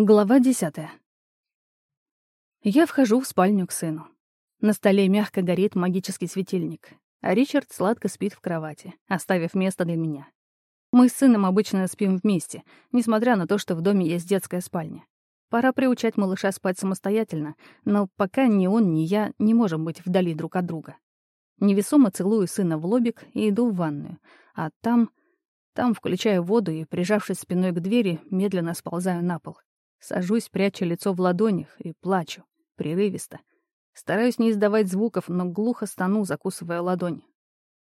Глава десятая. Я вхожу в спальню к сыну. На столе мягко горит магический светильник, а Ричард сладко спит в кровати, оставив место для меня. Мы с сыном обычно спим вместе, несмотря на то, что в доме есть детская спальня. Пора приучать малыша спать самостоятельно, но пока ни он, ни я не можем быть вдали друг от друга. Невесомо целую сына в лобик и иду в ванную, а там... Там включаю воду и, прижавшись спиной к двери, медленно сползаю на пол. Сажусь, пряча лицо в ладонях, и плачу, прерывисто. Стараюсь не издавать звуков, но глухо стану, закусывая ладонь.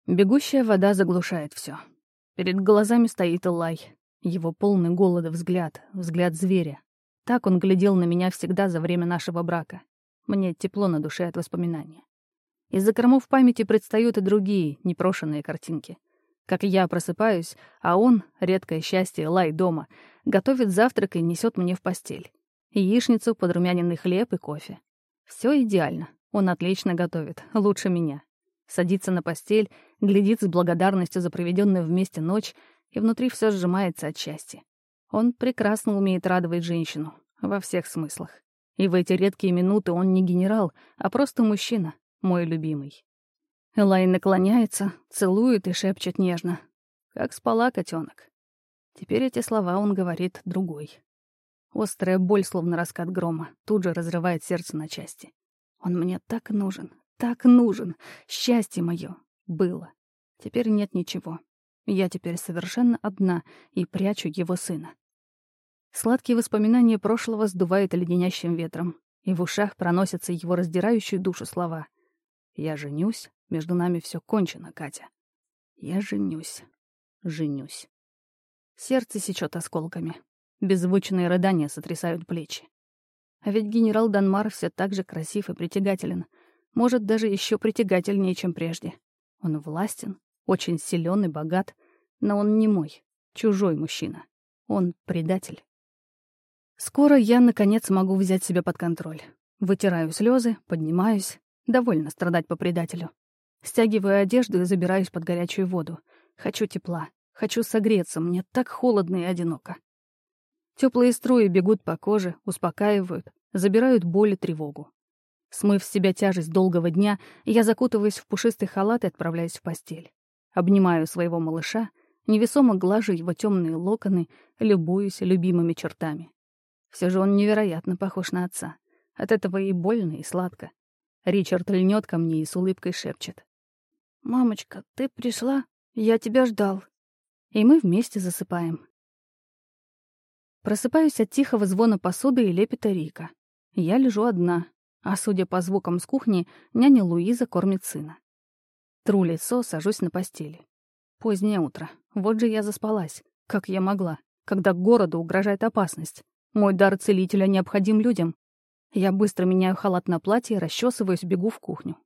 Бегущая вода заглушает все. Перед глазами стоит Лай. Его полный голода взгляд, взгляд зверя. Так он глядел на меня всегда за время нашего брака. Мне тепло на душе от воспоминания. Из-за кормов памяти предстают и другие непрошенные картинки. Как я просыпаюсь, а он, редкое счастье, лай дома, готовит завтрак и несет мне в постель. Яичницу, подрумяненный хлеб и кофе. Все идеально. Он отлично готовит, лучше меня. Садится на постель, глядит с благодарностью за проведенную вместе ночь, и внутри все сжимается от счастья. Он прекрасно умеет радовать женщину, во всех смыслах. И в эти редкие минуты он не генерал, а просто мужчина, мой любимый. Элай наклоняется, целует и шепчет нежно. Как спала котенок. Теперь эти слова он говорит другой. Острая боль, словно раскат грома, тут же разрывает сердце на части. Он мне так нужен, так нужен. Счастье мое было. Теперь нет ничего. Я теперь совершенно одна и прячу его сына. Сладкие воспоминания прошлого сдувают леденящим ветром, и в ушах проносятся его раздирающие душу слова. «Я женюсь, между нами все кончено, Катя. Я женюсь. Женюсь. Сердце сечет осколками. Беззвучные рыдания сотрясают плечи. А ведь генерал Данмар все так же красив и притягателен. Может, даже еще притягательнее, чем прежде. Он властен, очень силен и богат, но он не мой, чужой мужчина. Он предатель. Скоро я, наконец, могу взять себя под контроль. Вытираю слезы, поднимаюсь. Довольно страдать по предателю. Стягиваю одежду и забираюсь под горячую воду. Хочу тепла. Хочу согреться. Мне так холодно и одиноко. Теплые струи бегут по коже, успокаивают, забирают боль и тревогу. Смыв с себя тяжесть долгого дня, я закутываюсь в пушистый халат и отправляюсь в постель. Обнимаю своего малыша, невесомо глажу его темные локоны, любуюсь любимыми чертами. Все же он невероятно похож на отца. От этого и больно, и сладко. Ричард льнет ко мне и с улыбкой шепчет. «Мамочка, ты пришла? Я тебя ждал». И мы вместе засыпаем. Просыпаюсь от тихого звона посуды и лепета Рика. Я лежу одна, а, судя по звукам с кухни, няня Луиза кормит сына. Тру лицо, сажусь на постели. Позднее утро. Вот же я заспалась. Как я могла? Когда городу угрожает опасность. Мой дар целителя необходим людям. Я быстро меняю халат на платье, расчесываюсь, бегу в кухню.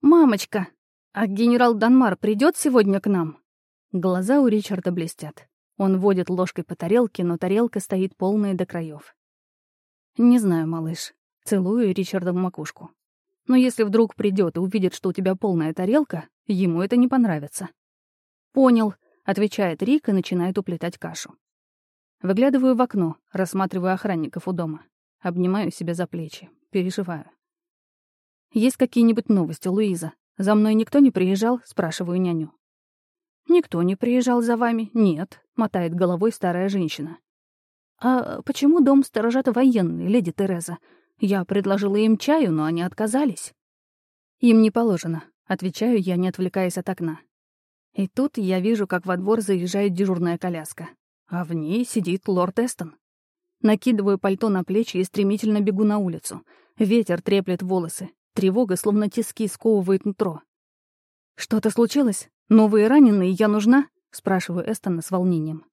«Мамочка!» «А генерал Данмар придет сегодня к нам?» Глаза у Ричарда блестят. Он водит ложкой по тарелке, но тарелка стоит полная до краев. «Не знаю, малыш». Целую Ричарда в макушку. «Но если вдруг придет и увидит, что у тебя полная тарелка, ему это не понравится». «Понял», — отвечает Рик и начинает уплетать кашу. Выглядываю в окно, рассматриваю охранников у дома. Обнимаю себя за плечи, переживаю. «Есть какие-нибудь новости, Луиза?» «За мной никто не приезжал?» — спрашиваю няню. «Никто не приезжал за вами?» «Нет», — мотает головой старая женщина. «А почему дом сторожат военные, леди Тереза? Я предложила им чаю, но они отказались». «Им не положено», — отвечаю я, не отвлекаясь от окна. И тут я вижу, как во двор заезжает дежурная коляска, а в ней сидит лорд Эстон. Накидываю пальто на плечи и стремительно бегу на улицу. Ветер треплет волосы. Тревога, словно тиски, сковывает нутро. «Что-то случилось? Новые раненые? Я нужна?» — спрашиваю Эстона с волнением.